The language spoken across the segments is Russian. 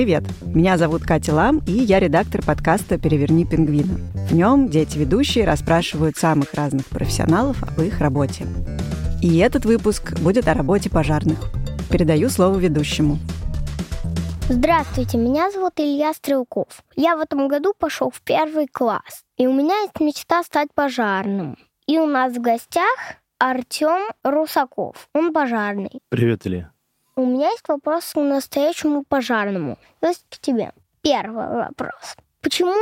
Привет! Меня зовут Катя Лам, и я редактор подкаста «Переверни пингвина». В нем дети-ведущие расспрашивают самых разных профессионалов об их работе. И этот выпуск будет о работе пожарных. Передаю слово ведущему. Здравствуйте, меня зовут Илья Стрелков. Я в этом году пошел в первый класс, и у меня есть мечта стать пожарным. И у нас в гостях Артем Русаков. Он пожарный. Привет, Илья. У меня есть вопрос к настоящему пожарному. То есть к тебе. Первый вопрос. Почему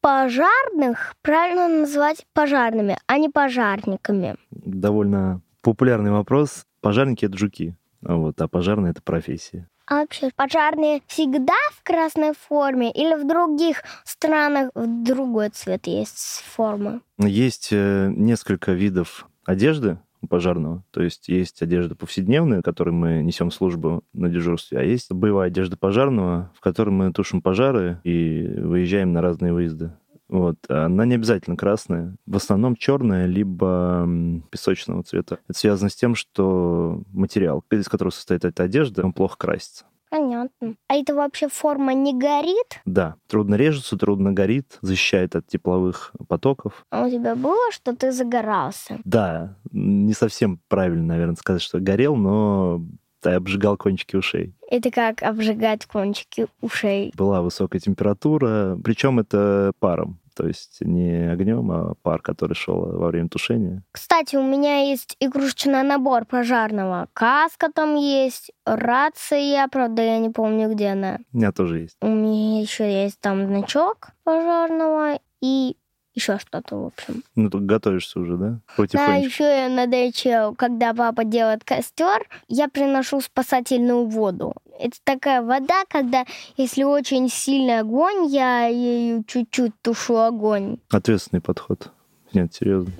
пожарных правильно называть пожарными, а не пожарниками? Довольно популярный вопрос. Пожарники — это жуки, вот, а пожарные — это профессия. А вообще, пожарные всегда в красной форме или в других странах в другой цвет есть форма? Есть э, несколько видов одежды пожарного. То есть есть одежда повседневная, в которой мы несем службу на дежурстве, а есть боевая одежда пожарного, в которой мы тушим пожары и выезжаем на разные выезды. Вот. Она не обязательно красная. В основном черная, либо песочного цвета. Это связано с тем, что материал, из которого состоит эта одежда, он плохо красится. Понятно. А это вообще форма не горит? Да. Трудно режется, трудно горит, защищает от тепловых потоков. А у тебя было, что ты загорался? Да. Не совсем правильно, наверное, сказать, что горел, но я обжигал кончики ушей. Это как обжигать кончики ушей? Была высокая температура, причем это паром то есть не огнем, а пар, который шел во время тушения. Кстати, у меня есть игрушечный набор пожарного. Каска там есть, рация, правда, я не помню, где она. У меня тоже есть. У меня еще есть там значок пожарного и еще что-то, в общем. Ну, тут готовишься уже, да? Да, еще я на даче, когда папа делает костер, я приношу спасательную воду. Это такая вода, когда, если очень сильный огонь, я ею чуть-чуть тушу огонь. Ответственный подход. Нет, серьезно.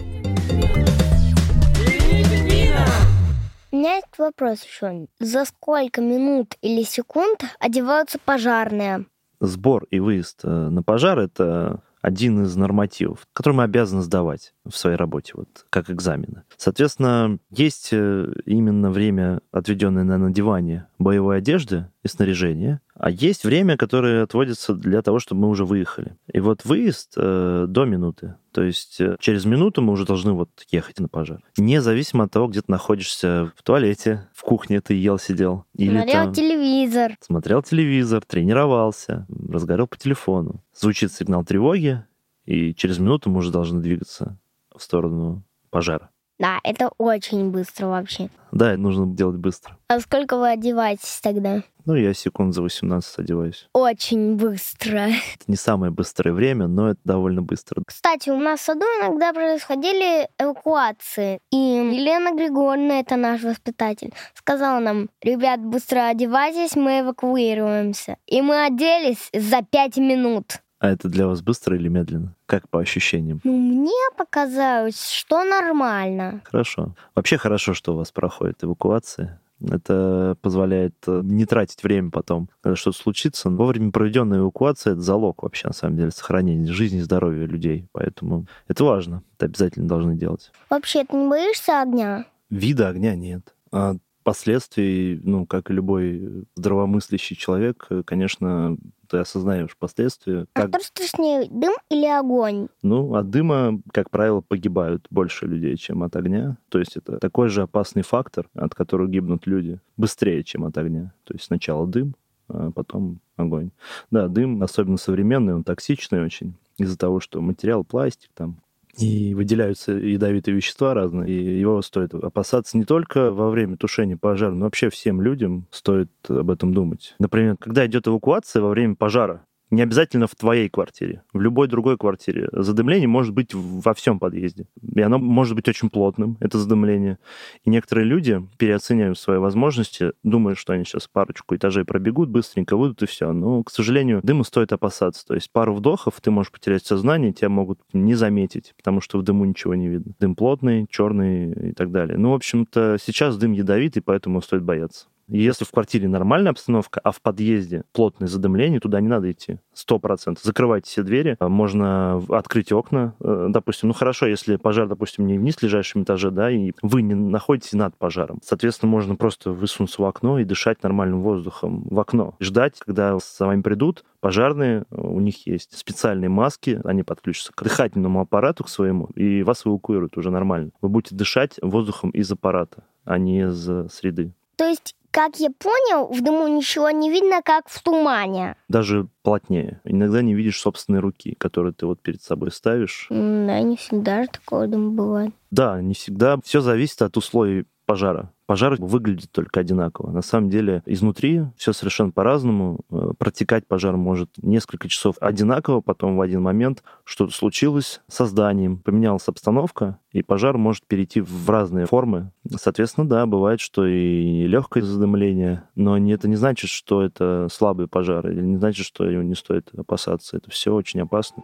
У меня есть вопрос еще. За сколько минут или секунд одеваются пожарные? Сбор и выезд э, на пожар — это один из нормативов, который мы обязаны сдавать в своей работе, вот как экзамены. Соответственно, есть э, именно время, отведенное на надевание боевой одежды и снаряжения, а есть время, которое отводится для того, чтобы мы уже выехали. И вот выезд э, до минуты. То есть э, через минуту мы уже должны вот ехать на пожар. Независимо от того, где ты находишься в туалете, в кухне ты ел, сидел. Или смотрел там, телевизор. Смотрел телевизор, тренировался, разговаривал по телефону. Звучит сигнал тревоги, и через минуту мы уже должны двигаться в сторону пожара. Да, это очень быстро вообще. Да, это нужно делать быстро. А сколько вы одеваетесь тогда? Ну, я секунд за 18 одеваюсь. Очень быстро. Это не самое быстрое время, но это довольно быстро. Кстати, у нас в саду иногда происходили эвакуации. И Елена Григорьевна, это наш воспитатель, сказала нам, ребят, быстро одевайтесь, мы эвакуируемся. И мы оделись за пять минут. А это для вас быстро или медленно? Как по ощущениям? Ну, мне показалось, что нормально. Хорошо. Вообще хорошо, что у вас проходит эвакуация. Это позволяет э, не тратить время потом, когда что-то случится. Вовремя проведенная эвакуация — это залог вообще, на самом деле, сохранения жизни и здоровья людей. Поэтому это важно. Это обязательно должны делать. Вообще, ты не боишься огня? Вида огня нет. А последствий, ну, как и любой здравомыслящий человек, э, конечно, ты осознаешь последствия. А как... что страшнее, дым или огонь? Ну, от дыма, как правило, погибают больше людей, чем от огня. То есть это такой же опасный фактор, от которого гибнут люди, быстрее, чем от огня. То есть сначала дым, а потом огонь. Да, дым, особенно современный, он токсичный очень из-за того, что материал пластик, там и выделяются ядовитые вещества разные, и его стоит опасаться не только во время тушения пожара, но вообще всем людям стоит об этом думать. Например, когда идет эвакуация во время пожара, не обязательно в твоей квартире, в любой другой квартире. Задымление может быть во всем подъезде. И оно может быть очень плотным, это задымление. И некоторые люди переоценивают свои возможности, думают, что они сейчас парочку этажей пробегут, быстренько выйдут и все. Но, к сожалению, дыма стоит опасаться. То есть пару вдохов ты можешь потерять сознание, тебя могут не заметить, потому что в дыму ничего не видно. Дым плотный, черный и так далее. Ну, в общем-то, сейчас дым ядовитый, поэтому стоит бояться. Если в квартире нормальная обстановка, а в подъезде плотное задымление, туда не надо идти. Сто процентов. Закрывайте все двери, можно открыть окна, э, допустим. Ну хорошо, если пожар, допустим, не вниз в ближайшем этаже, да, и вы не находитесь над пожаром. Соответственно, можно просто высунуться в окно и дышать нормальным воздухом в окно. Ждать, когда за вами придут, пожарные, у них есть специальные маски, они подключатся к дыхательному аппарату к своему, и вас эвакуируют уже нормально. Вы будете дышать воздухом из аппарата, а не из среды. То есть как я понял, в дыму ничего не видно, как в тумане. Даже плотнее. Иногда не видишь собственной руки, которую ты вот перед собой ставишь. Да, не всегда же такое дым бывает. Да, не всегда. Все зависит от условий пожара. Пожар выглядит только одинаково. На самом деле изнутри все совершенно по-разному. Э, протекать пожар может несколько часов одинаково, потом в один момент что-то случилось со зданием, поменялась обстановка, и пожар может перейти в разные формы. Соответственно, да, бывает, что и легкое задымление, но это не значит, что это слабый пожар, или не значит, что его не стоит опасаться. Это все очень опасно.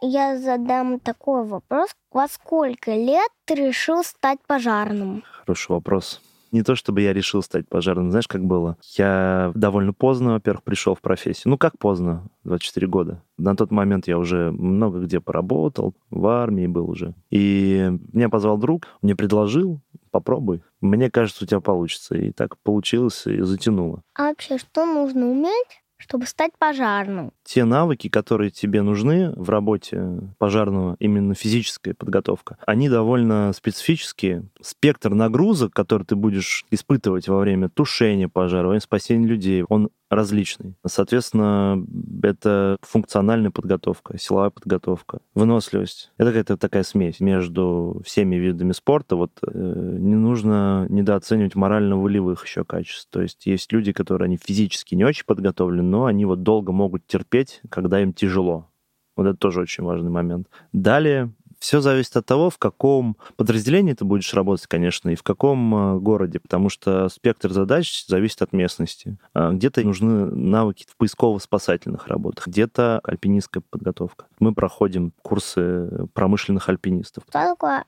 Я задам такой вопрос. Во сколько лет ты решил стать пожарным? Хороший вопрос. Не то чтобы я решил стать пожарным, знаешь, как было? Я довольно поздно, во-первых, пришел в профессию. Ну, как поздно? 24 года. На тот момент я уже много где поработал, в армии был уже. И меня позвал друг, мне предложил, попробуй. Мне кажется, у тебя получится. И так получилось, и затянуло. А вообще, что нужно уметь, чтобы стать пожарным. Те навыки, которые тебе нужны в работе пожарного, именно физическая подготовка, они довольно специфические. Спектр нагрузок, который ты будешь испытывать во время тушения пожара, во время спасения людей, он различный. Соответственно, это функциональная подготовка, силовая подготовка, выносливость. Это какая-то такая смесь между всеми видами спорта. Вот э, не нужно недооценивать морально-волевых еще качеств. То есть есть люди, которые они физически не очень подготовлены, но они вот долго могут терпеть, когда им тяжело. Вот это тоже очень важный момент. Далее все зависит от того, в каком подразделении ты будешь работать, конечно, и в каком э, городе, потому что спектр задач зависит от местности. А где-то нужны навыки в поисково-спасательных работах, где-то альпинистская подготовка. Мы проходим курсы промышленных альпинистов. Что такое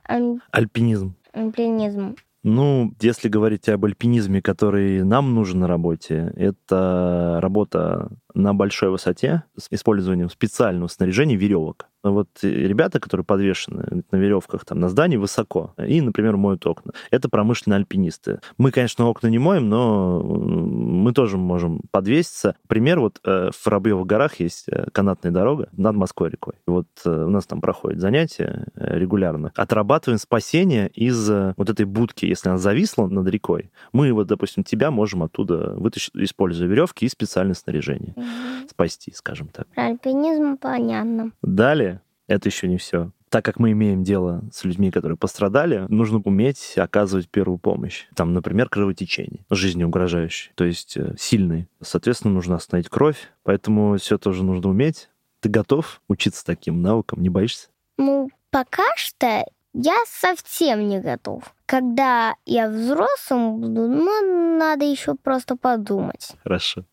альпинизм? Альпинизм. Ну, если говорить об альпинизме, который нам нужен на работе, это работа на большой высоте с использованием специального снаряжения веревок. Вот ребята, которые подвешены на веревках там на здании высоко и, например, моют окна, это промышленные альпинисты. Мы, конечно, окна не моем, но мы тоже можем подвеситься. Пример, вот э, в Воробьевых горах есть э, канатная дорога над Москвой рекой. Вот э, у нас там проходят занятия регулярно. Отрабатываем спасение из вот этой будки, если она зависла над рекой. Мы, вот, допустим, тебя можем оттуда вытащить, используя веревки и специальное снаряжение спасти, скажем так. Про альпинизм понятно. Далее, это еще не все. Так как мы имеем дело с людьми, которые пострадали, нужно уметь оказывать первую помощь. Там, например, кровотечение, жизни угрожающее, то есть э, сильный. Соответственно, нужно остановить кровь, поэтому все тоже нужно уметь. Ты готов учиться таким навыкам? Не боишься? Ну, пока что я совсем не готов. Когда я взрослым буду, ну, надо еще просто подумать. Хорошо.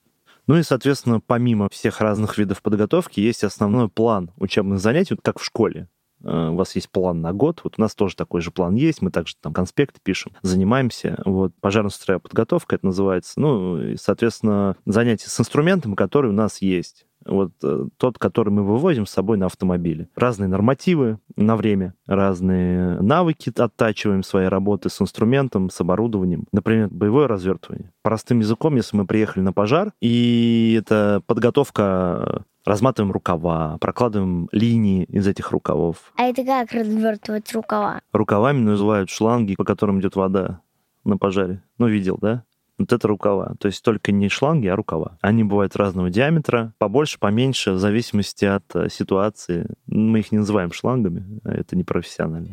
Ну и, соответственно, помимо всех разных видов подготовки, есть основной план учебных занятий, вот как в школе. Э, у вас есть план на год, вот у нас тоже такой же план есть, мы также там конспекты пишем, занимаемся. Вот пожарно-строевая подготовка это называется. Ну, и, соответственно, занятия с инструментом, который у нас есть вот э, тот, который мы вывозим с собой на автомобиле. Разные нормативы на время, разные навыки оттачиваем своей работы с инструментом, с оборудованием. Например, боевое развертывание. Простым языком, если мы приехали на пожар, и это подготовка разматываем рукава, прокладываем линии из этих рукавов. А это как развертывать рукава? Рукавами называют шланги, по которым идет вода на пожаре. Ну, видел, да? Вот это рукава. То есть только не шланги, а рукава. Они бывают разного диаметра, побольше, поменьше, в зависимости от э, ситуации. Мы их не называем шлангами, а это непрофессионально.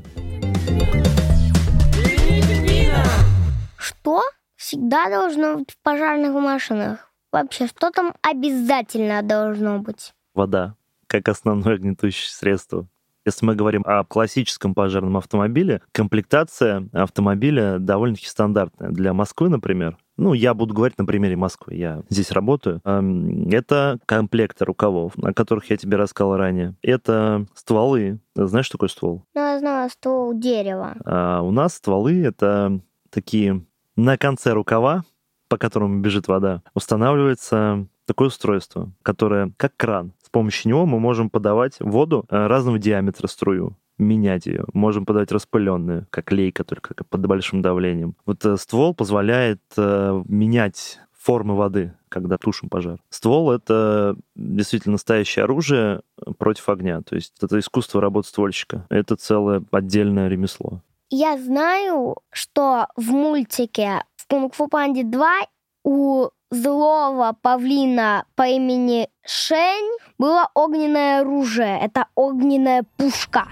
Что всегда должно быть в пожарных машинах? Вообще, что там обязательно должно быть? Вода, как основное гнетущее средство. Если мы говорим о классическом пожарном автомобиле, комплектация автомобиля довольно-таки стандартная. Для Москвы, например, ну, я буду говорить на примере Москвы, я здесь работаю. Это комплекты рукавов, о которых я тебе рассказал ранее. Это стволы. Знаешь, что такое ствол? Ну, я знаю, ствол дерева. А у нас стволы — это такие на конце рукава, по которому бежит вода, устанавливается такое устройство, которое как кран. С помощью него мы можем подавать воду э, разного диаметра струю менять ее. Можем подать распыленную, как лейка, только под большим давлением. Вот э, ствол позволяет э, менять формы воды, когда тушим пожар. Ствол — это действительно настоящее оружие против огня. То есть это искусство работы ствольщика. Это целое отдельное ремесло. Я знаю, что в мультике в «Кунг-фу Панде 2» у злого павлина по имени Шень было огненное оружие. Это огненная пушка.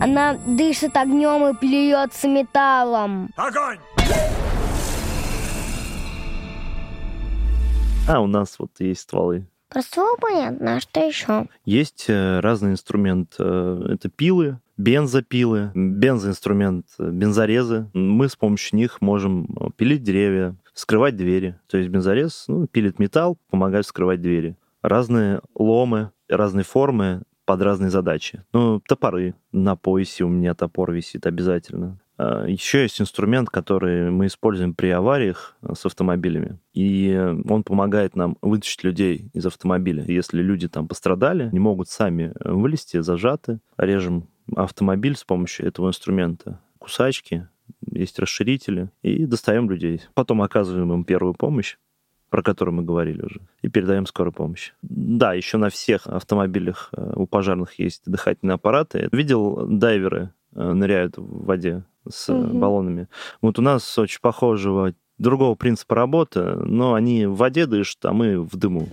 Она дышит огнем и плюется металлом. Огонь! А, у нас вот есть стволы. Про ствол понятно, а что еще? Есть э, разный инструмент. Э, это пилы, бензопилы, бензоинструмент, э, бензорезы. Мы с помощью них можем пилить деревья, вскрывать двери. То есть бензорез ну, пилит металл, помогает вскрывать двери. Разные ломы, разные формы под разные задачи. Ну, топоры. На поясе у меня топор висит обязательно. А, Еще есть инструмент, который мы используем при авариях э, с автомобилями. И он помогает нам вытащить людей из автомобиля. Если люди там пострадали, не могут сами э, вылезти, зажаты. Режем автомобиль с помощью этого инструмента. Кусачки, есть расширители, и достаем людей. Потом оказываем им первую помощь про которую мы говорили уже, и передаем скорую помощь. Да, еще на всех автомобилях э, у пожарных есть дыхательные аппараты. Видел, дайверы э, ныряют в воде с угу. баллонами. Вот у нас очень похожего другого принципа работы, но они в воде дышат, а мы в дыму.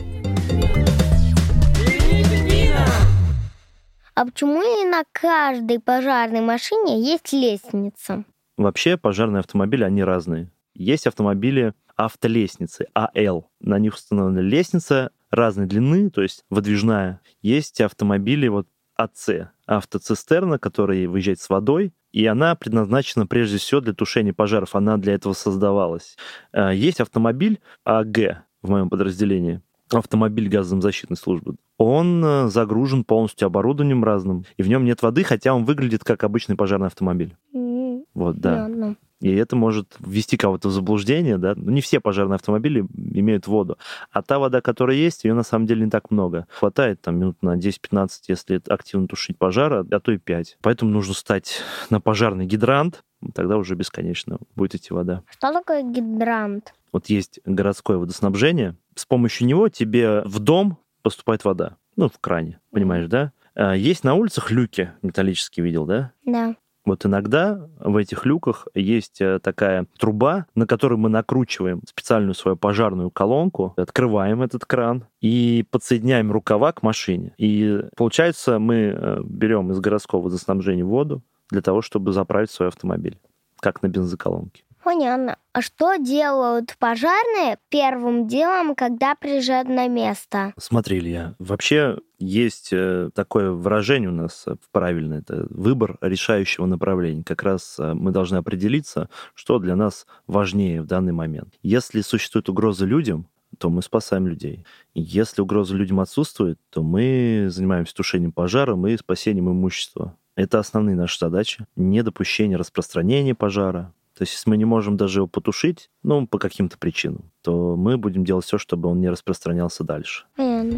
А почему не на каждой пожарной машине есть лестница? Вообще пожарные автомобили, они разные. Есть автомобили автолестницы, АЛ. На них установлена лестница разной длины, то есть выдвижная. Есть автомобили вот АЦ, автоцистерна, которая выезжает с водой, и она предназначена прежде всего для тушения пожаров. Она для этого создавалась. А, есть автомобиль АГ в моем подразделении, автомобиль газозащитной службы. Он э, загружен полностью оборудованием разным, и в нем нет воды, хотя он выглядит как обычный пожарный автомобиль. Вот, да. Понятно. И это может ввести кого-то в заблуждение, да. Ну, не все пожарные автомобили имеют воду. А та вода, которая есть, ее на самом деле не так много. Хватает там минут на 10-15, если активно тушить пожар, а то и 5. Поэтому нужно стать на пожарный гидрант, тогда уже бесконечно будет идти вода. Что такое гидрант? Вот есть городское водоснабжение. С помощью него тебе в дом поступает вода. Ну, в кране, понимаешь, да? А, есть на улицах люки металлические, видел, да? Да. Вот иногда в этих люках есть э, такая труба, на которой мы накручиваем специальную свою пожарную колонку, открываем этот кран и подсоединяем рукава к машине. И получается, мы э, берем из городского водоснабжения воду для того, чтобы заправить свой автомобиль, как на бензоколонке. Понятно. А что делают пожарные первым делом, когда приезжают на место? Смотри, Илья, вообще есть э, такое выражение у нас э, правильное, это выбор решающего направления. Как раз э, мы должны определиться, что для нас важнее в данный момент. Если существует угроза людям, то мы спасаем людей. Если угроза людям отсутствует, то мы занимаемся тушением пожара и спасением имущества. Это основные наши задачи. Недопущение распространения пожара, то есть, если мы не можем даже его потушить, ну, по каким-то причинам, то мы будем делать все, чтобы он не распространялся дальше. Понятно.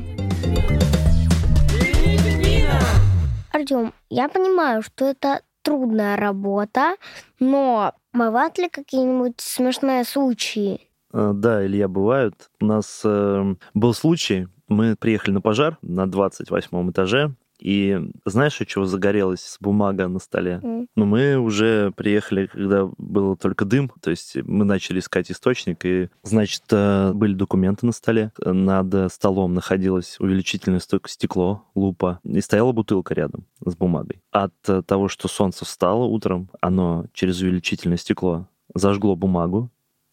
Артем, я понимаю, что это трудная работа, но бывают ли какие-нибудь смешные случаи? А, да, Илья, бывают. У нас э, был случай, мы приехали на пожар на 28 этаже, и знаешь, от чего загорелась бумага на столе? Mm. Ну, мы уже приехали, когда был только дым, то есть мы начали искать источник, и, значит, э, были документы на столе. Над столом находилось увеличительное стекло, лупа, и стояла бутылка рядом с бумагой. От того, что солнце встало утром, оно через увеличительное стекло зажгло бумагу,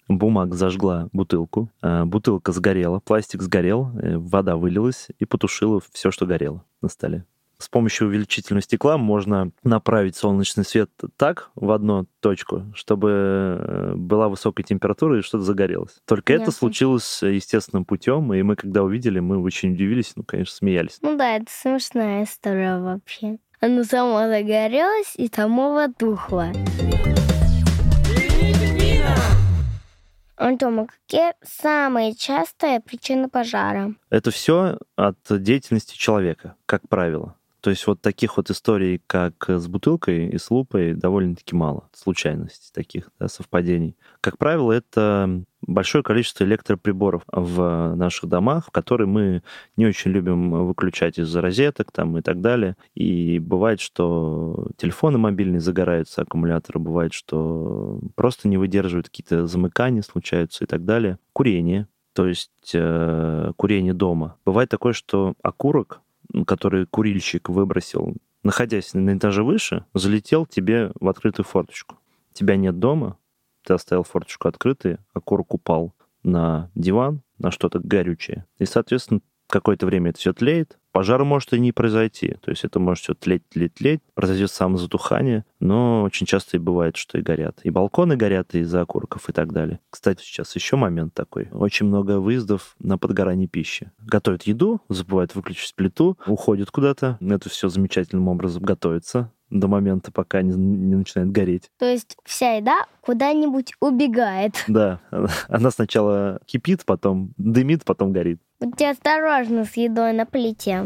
бумага зажгла бутылку, э, бутылка сгорела, пластик сгорел, э, вода вылилась и потушила все, что горело на столе. С помощью увеличительного стекла можно направить солнечный свет так в одну точку, чтобы э, была высокая температура и что-то загорелось. Только Ясно. это случилось естественным путем, и мы, когда увидели, мы очень удивились, ну, конечно, смеялись. Ну да, это смешная история вообще. Оно само загорелось и само потухло. Антома, какие самые частые причины пожара? Это все от деятельности человека, как правило. То есть вот таких вот историй, как с бутылкой и с лупой, довольно-таки мало. Случайностей таких, да, совпадений. Как правило, это большое количество электроприборов в наших домах, которые мы не очень любим выключать из-за розеток там и так далее. И бывает, что телефоны мобильные загораются, аккумуляторы, бывает, что просто не выдерживают какие-то замыкания, случаются и так далее. Курение, то есть э, курение дома. Бывает такое, что окурок который курильщик выбросил, находясь на этаже выше, залетел тебе в открытую форточку. Тебя нет дома, ты оставил форточку открытой, а окурок упал на диван, на что-то горючее. И, соответственно, какое-то время это все тлеет, пожар может и не произойти. То есть это может все тлеть, тлеть, тлеть, произойдет самозатухание, но очень часто и бывает, что и горят. И балконы горят из-за окурков и так далее. Кстати, сейчас еще момент такой. Очень много выездов на подгорание пищи. Готовят еду, забывают выключить плиту, уходят куда-то. Это все замечательным образом готовится до момента, пока не, не начинает гореть. То есть вся еда куда-нибудь убегает. Да, она сначала кипит, потом дымит, потом горит. Будьте осторожны с едой на плите.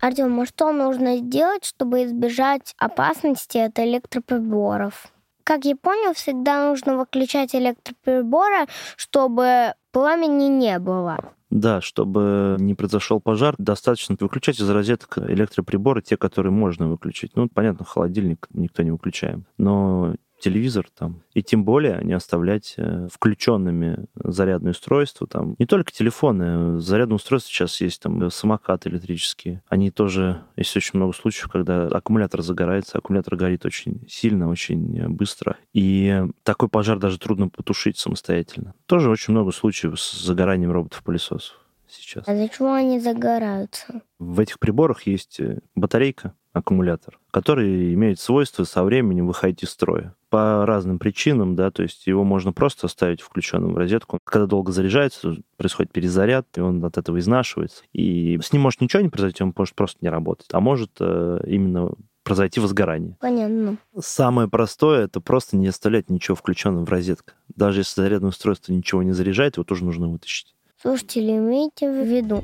Артем, а что нужно сделать, чтобы избежать опасности от электроприборов? Как я понял, всегда нужно выключать электроприборы, чтобы пламени не было. Да, чтобы не произошел пожар, достаточно выключать из розеток электроприборы, те, которые можно выключить. Ну, понятно, холодильник никто не выключаем. Но телевизор там. И тем более не оставлять э, включенными зарядные устройства. Там. Не только телефоны, зарядные устройства сейчас есть, там самокаты электрические. Они тоже, есть очень много случаев, когда аккумулятор загорается, аккумулятор горит очень сильно, очень быстро. И такой пожар даже трудно потушить самостоятельно. Тоже очень много случаев с загоранием роботов-пылесосов сейчас. А для чего они загораются? В этих приборах есть э, батарейка, аккумулятор, который имеет свойство со временем выходить из строя. По разным причинам, да, то есть его можно просто оставить включенным в розетку. Когда долго заряжается, происходит перезаряд, и он от этого изнашивается. И с ним может ничего не произойти, он может просто не работать. А может э, именно произойти возгорание. Понятно. Самое простое это просто не оставлять ничего включенным в розетку. Даже если зарядное устройство ничего не заряжает, его тоже нужно вытащить. Слушатели, имейте в виду.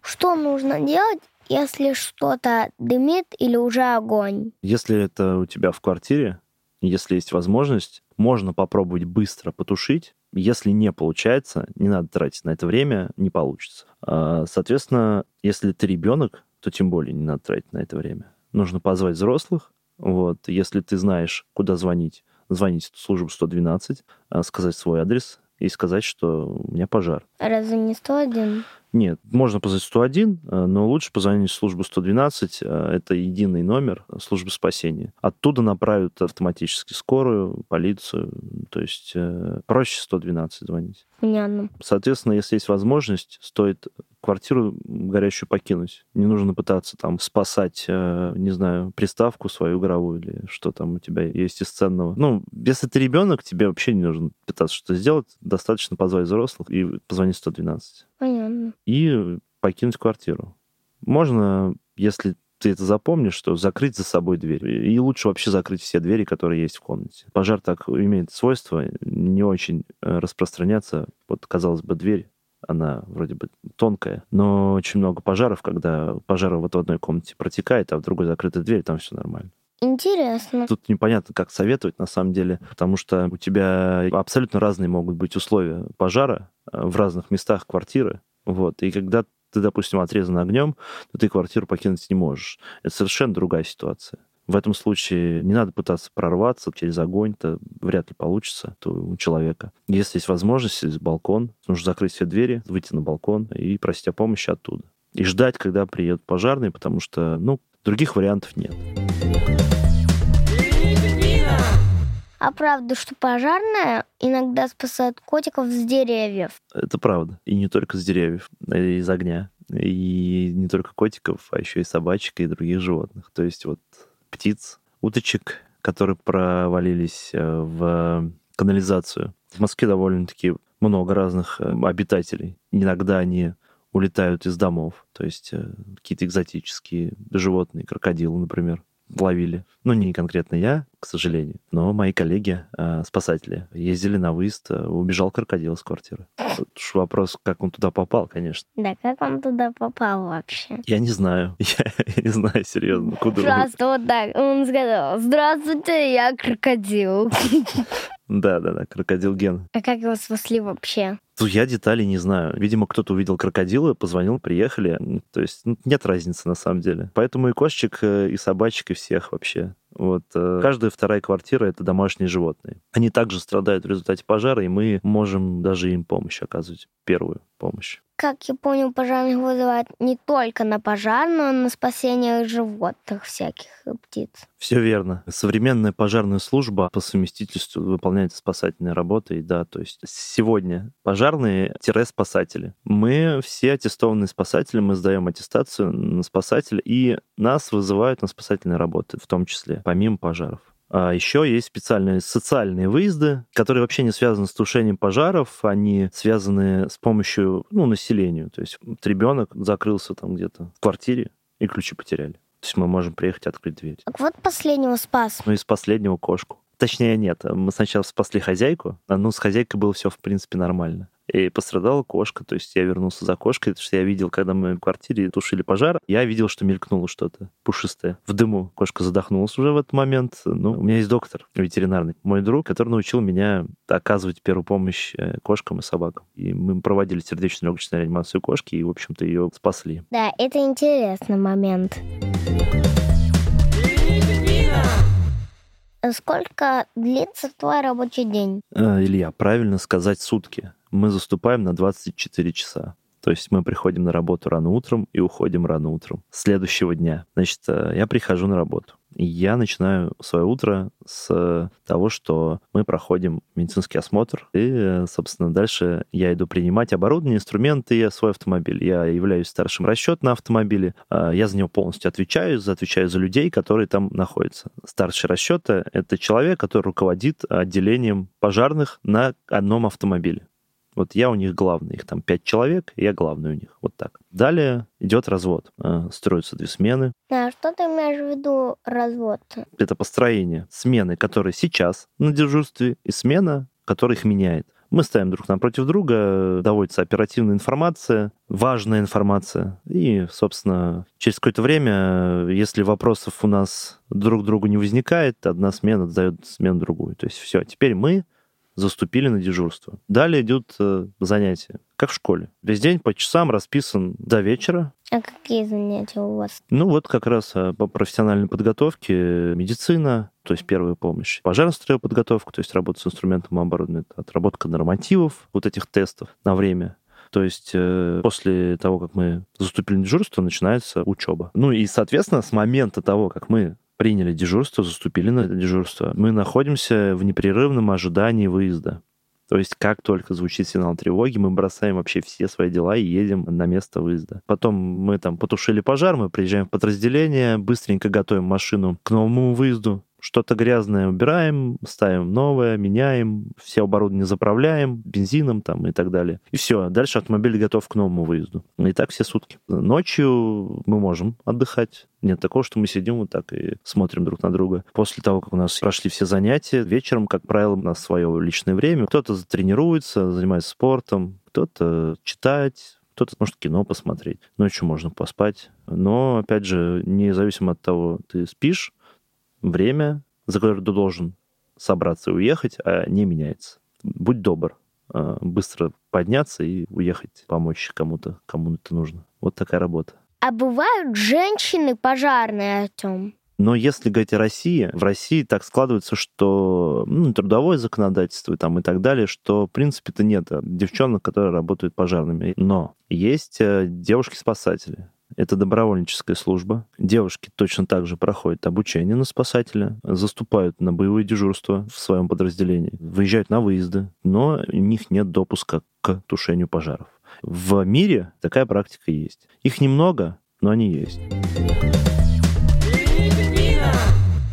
Что нужно делать, если что-то дымит или уже огонь? Если это у тебя в квартире, если есть возможность, можно попробовать быстро потушить. Если не получается, не надо тратить на это время, не получится. А, соответственно, если ты ребенок, то тем более не надо тратить на это время. Нужно позвать взрослых. Вот, если ты знаешь, куда звонить, звонить в службу 112, а, сказать свой адрес и сказать, что у меня пожар. Разве не 101? Нет, можно позвонить 101, а, но лучше позвонить в службу 112. А, это единый номер службы спасения. Оттуда направят автоматически скорую, полицию. То есть э, проще 112 звонить. Понятно. Соответственно, если есть возможность, стоит квартиру горящую покинуть. Не нужно пытаться там спасать, э, не знаю, приставку свою игровую или что там у тебя есть из ценного. Ну, если ты ребенок, тебе вообще не нужно пытаться что-то сделать. Достаточно позвать взрослых и позвонить 112. Понятно. И покинуть квартиру. Можно, если ты это запомнишь, что закрыть за собой дверь. И лучше вообще закрыть все двери, которые есть в комнате. Пожар так имеет свойство не очень э, распространяться. Вот, казалось бы, дверь она вроде бы тонкая, но очень много пожаров, когда пожар вот в одной комнате протекает, а в другой закрытая дверь, там все нормально. Интересно. Тут непонятно, как советовать на самом деле, потому что у тебя абсолютно разные могут быть условия пожара э, в разных местах квартиры. Вот. И когда ты, допустим, отрезан огнем, то ты квартиру покинуть не можешь. Это совершенно другая ситуация. В этом случае не надо пытаться прорваться через огонь, это вряд ли получится то у человека. Если есть возможность, есть балкон, нужно закрыть все двери, выйти на балкон и просить о помощи оттуда. И ждать, когда приедут пожарные, потому что, ну, других вариантов нет. А правда, что пожарная иногда спасает котиков с деревьев? Это правда. И не только с деревьев, и из огня. И не только котиков, а еще и собачек и других животных. То есть вот птиц, уточек, которые провалились э, в канализацию. В Москве довольно-таки много разных э, обитателей. Иногда они улетают из домов, то есть э, какие-то экзотические животные, крокодилы, например ловили. Ну, не конкретно я, к сожалению, но мои коллеги, э, спасатели, ездили на выезд, э, убежал крокодил из квартиры. Тут уж вопрос, как он туда попал, конечно. Да, как он туда попал вообще? Я не знаю. Я, я не знаю, серьезно. Куда Просто вот так. Он сказал, здравствуйте, я крокодил. Да, да, да, крокодил Ген. А как его спасли вообще? Ну, я деталей не знаю. Видимо, кто-то увидел крокодила, позвонил, приехали. То есть ну, нет разницы на самом деле. Поэтому и кошечек, э, и собачек, и всех вообще. Вот. Э, каждая вторая квартира — это домашние животные. Они также страдают в результате пожара, и мы можем даже им помощь оказывать, первую помощь как я понял, пожарных вызывают не только на пожар, но и на спасение животных всяких птиц. Все верно. Современная пожарная служба по совместительству выполняет спасательные работы. И да, то есть сегодня пожарные-спасатели. Мы все аттестованные спасатели, мы сдаем аттестацию на спасателя, и нас вызывают на спасательные работы, в том числе, помимо пожаров. А еще есть специальные социальные выезды, которые вообще не связаны с тушением пожаров, они связаны с помощью ну, населению. То есть ребенок закрылся там где-то в квартире, и ключи потеряли. То есть мы можем приехать открыть дверь. Так вот последнего спас. Ну, из последнего кошку. Точнее, нет. Мы сначала спасли хозяйку, а ну, с хозяйкой было все, в принципе, нормально и пострадала кошка. То есть я вернулся за кошкой, потому что я видел, когда мы в квартире тушили пожар, я видел, что мелькнуло что-то пушистое. В дыму кошка задохнулась уже в этот момент. Ну, у меня есть доктор ветеринарный, мой друг, который научил меня оказывать первую помощь э, кошкам и собакам. И мы проводили сердечно-легочную реанимацию кошки и, в общем-то, ее спасли. Да, это интересный момент. Сколько длится твой рабочий день? Э, Илья, правильно сказать сутки мы заступаем на 24 часа. То есть мы приходим на работу рано утром и уходим рано утром следующего дня. Значит, э, я прихожу на работу. И я начинаю свое утро с того, что мы проходим медицинский осмотр, и, собственно, дальше я иду принимать оборудование, инструменты и свой автомобиль. Я являюсь старшим расчет на автомобиле, а, я за него полностью отвечаю, отвечаю за людей, которые там находятся. Старший расчета — это человек, который руководит отделением пожарных на одном автомобиле. Вот я у них главный, их там пять человек, я главный у них. Вот так. Далее идет развод. А, строятся две смены. А что ты имеешь в виду развод? Это построение смены, которая сейчас на дежурстве, и смена, которая их меняет. Мы ставим друг напротив друга, доводится оперативная информация, важная информация. И, собственно, через какое-то время, если вопросов у нас друг к другу не возникает, одна смена дает смену другую. То есть все, теперь мы заступили на дежурство. Далее идут э, занятия, как в школе. Весь день по часам расписан до вечера. А какие занятия у вас? Ну вот как раз э, по профессиональной подготовке медицина, то есть первая помощь, пожарная подготовка, то есть работа с инструментом оборудования, отработка нормативов, вот этих тестов на время. То есть э, после того, как мы заступили на дежурство, начинается учеба. Ну и, соответственно, с момента того, как мы приняли дежурство, заступили на дежурство, мы находимся в непрерывном ожидании выезда. То есть как только звучит сигнал тревоги, мы бросаем вообще все свои дела и едем на место выезда. Потом мы там потушили пожар, мы приезжаем в подразделение, быстренько готовим машину к новому выезду, что-то грязное убираем, ставим новое, меняем, все оборудование заправляем бензином там и так далее. И все, дальше автомобиль готов к новому выезду. И так все сутки. Ночью мы можем отдыхать. Нет такого, что мы сидим вот так и смотрим друг на друга. После того, как у нас прошли все занятия, вечером, как правило, у нас свое личное время. Кто-то тренируется, занимается спортом, кто-то читает, кто-то может кино посмотреть. Ночью можно поспать. Но, опять же, независимо от того, ты спишь, время, за которое ты должен собраться и уехать, а не меняется. Будь добр, а, быстро подняться и уехать, помочь кому-то, кому это нужно. Вот такая работа. А бывают женщины пожарные, Артем? Но если говорить о России, в России так складывается, что ну, трудовое законодательство там, и так далее, что, в принципе-то нет девчонок, которые работают пожарными. Но есть э, девушки-спасатели. Это добровольническая служба. Девушки точно так же проходят обучение на спасателя, заступают на боевые дежурства в своем подразделении, выезжают на выезды, но у них нет допуска к тушению пожаров. В мире такая практика есть. Их немного, но они есть.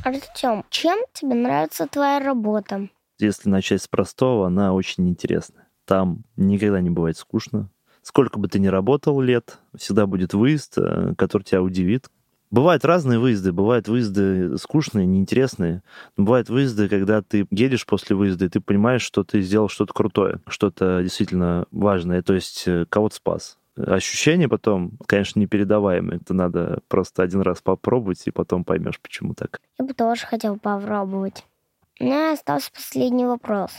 Артем, чем тебе нравится твоя работа? Если начать с простого, она очень интересная. Там никогда не бывает скучно. Сколько бы ты ни работал лет, всегда будет выезд, э, который тебя удивит. Бывают разные выезды, бывают выезды скучные, неинтересные. Бывают выезды, когда ты едешь после выезда, и ты понимаешь, что ты сделал что-то крутое, что-то действительно важное, то есть э, кого-то спас. Ощущения потом, конечно, непередаваемые. Это надо просто один раз попробовать, и потом поймешь, почему так. Я бы тоже хотел попробовать. У меня остался последний вопрос.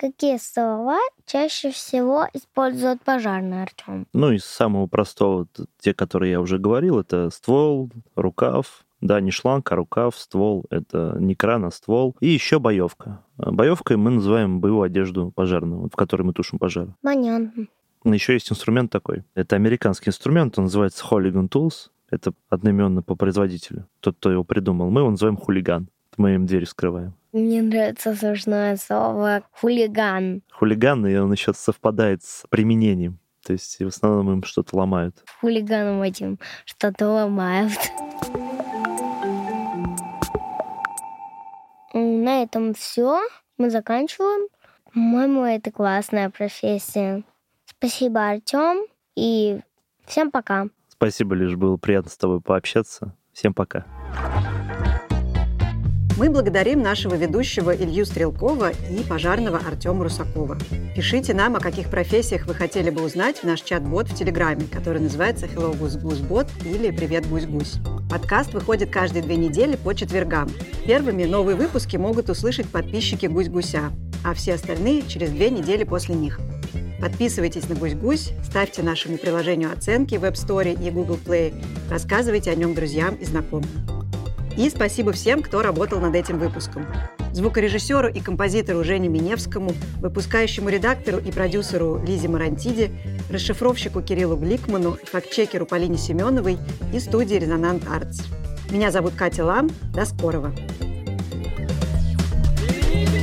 Какие слова чаще всего используют пожарные, Артем? Ну, из самого простого, те, которые я уже говорил, это ствол, рукав, да, не шланг, а рукав, ствол. Это не кран, а ствол. И еще боевка. Боевкой мы называем боевую одежду пожарную, в которой мы тушим пожар. Понятно. Еще есть инструмент такой. Это американский инструмент, он называется Hooligan Tools. Это одноименно по производителю. Тот, кто его придумал. Мы его называем хулиган. Мы им дверь скрываем. Мне нравится смешное слово хулиган. Хулиган, и он еще совпадает с применением. То есть в основном им что-то ломают. Хулиганам этим что-то ломают. На этом все. Мы заканчиваем. По-моему, это классная профессия. Спасибо, Артем. И всем пока. Спасибо, лишь было приятно с тобой пообщаться. Всем пока. Мы благодарим нашего ведущего Илью Стрелкова и пожарного Артема Русакова. Пишите нам, о каких профессиях вы хотели бы узнать в наш чат-бот в Телеграме, который называется Hello Goose Goose Bot или Привет Гусь Гусь. Подкаст выходит каждые две недели по четвергам. Первыми новые выпуски могут услышать подписчики Гусь Гуся, а все остальные через две недели после них. Подписывайтесь на Гусь-Гусь, ставьте нашему приложению оценки в App Store и Google Play, рассказывайте о нем друзьям и знакомым. И спасибо всем, кто работал над этим выпуском. Звукорежиссеру и композитору Жене Миневскому, выпускающему редактору и продюсеру Лизе Марантиде, расшифровщику Кириллу Гликману, фактчекеру Полине Семеновой и студии «Резонант Артс». Меня зовут Катя Лам. До скорого! Берегите!